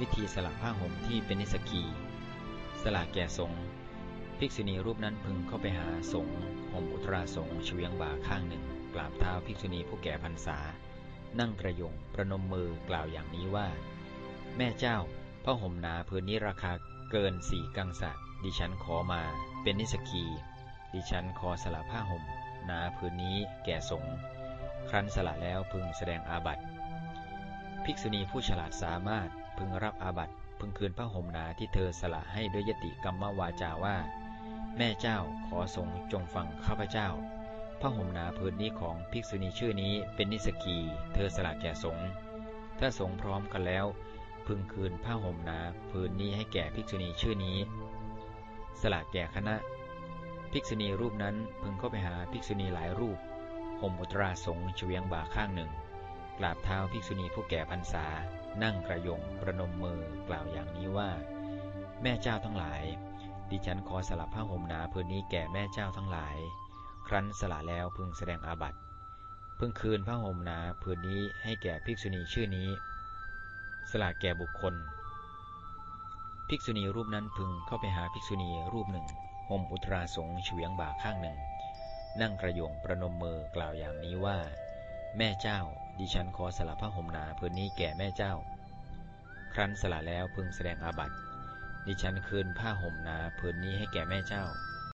วิธีสละผ้าห่มที่เป็นนิสกี สละแก่สงฆ์ภิกษุณีรูปนั้นพึงเข้าไปหาสงฆ์ห่มอุตราสงฆ์เฉียงบ่าข้างหนึ่ง กราบเท้าภิกษุณีผู้แก่พรรษา นั่งกระยงประนมมือกล่าวอย่างนี้ว่า แม่เจ้าผ้าห่มหนาผืนนี้ราคาเกินสี่กังสะดิฉันขอมาเป็นนิสกี ดิฉันขอสละผ้าห่มหนาผืนนี้แก่สงฆ์ครั้นสละแล้วพึงแสดงอาบัติภิกษุณีผู้ฉลาดสามารถ พึงรับอาบัติพึงคืนผ้าห่มหนาที่เธอสละให้ด้วยยติกรรมวาจาว่า แม่เจ้าขอทรงจงฟังข้าพเจ้าผ้าห่มหนาผืนนี้ของภิกษุณีชื่อนี้เป็นนิสกี เธอสละแก่สงฆ์ถ้าสงฆ์พร้อมกันแล้ว พึงคืนผ้าห่มหนาผืนนี้ให้แก่ภิกษุณีชื่อนี้ สละแก่คณะ ภิกษุณีรูปนั้นพึงเข้าไปหาภิกษุณีหลายรูปห่มอุตราสงฆ์เฉียงบ่าข้างหนึ่ง กราบเท้าภิกษุณีผู้แก่พรรษา นั่งกระยงประนมมือกล่าวอย่างนี้ว่า แม่เจ้าทั้งหลาย ดิฉันขอสละผ้าห่มหนาผืนนี้แก่แม่เจ้าทั้งหลาย ครั้นสละแล้วพึงแสดงอาบัติพึงคืนผ้าห่มหนาผืนนี้ให้แก่ภิกษุณีชื่อนี้ สละแก่บุคคล ภิกษุณีรูปนั้นพึงเข้าไปหาภิกษุณีรูปหนึ่งห่มอุตราสงเฉียงบ่าข้างหนึ่ง นั่งกระยงประนมมือกล่าวอย่างนี้ว่า แม่เจ้า ดิฉันขอสละผ้าห่มหนาผืนนี้แก่แม่เจ้า ครั้นสละแล้วพึงแสดงอาบัติ ดิฉันคืนผ้าห่มหนาผืนนี้ให้แก่แม่เจ้า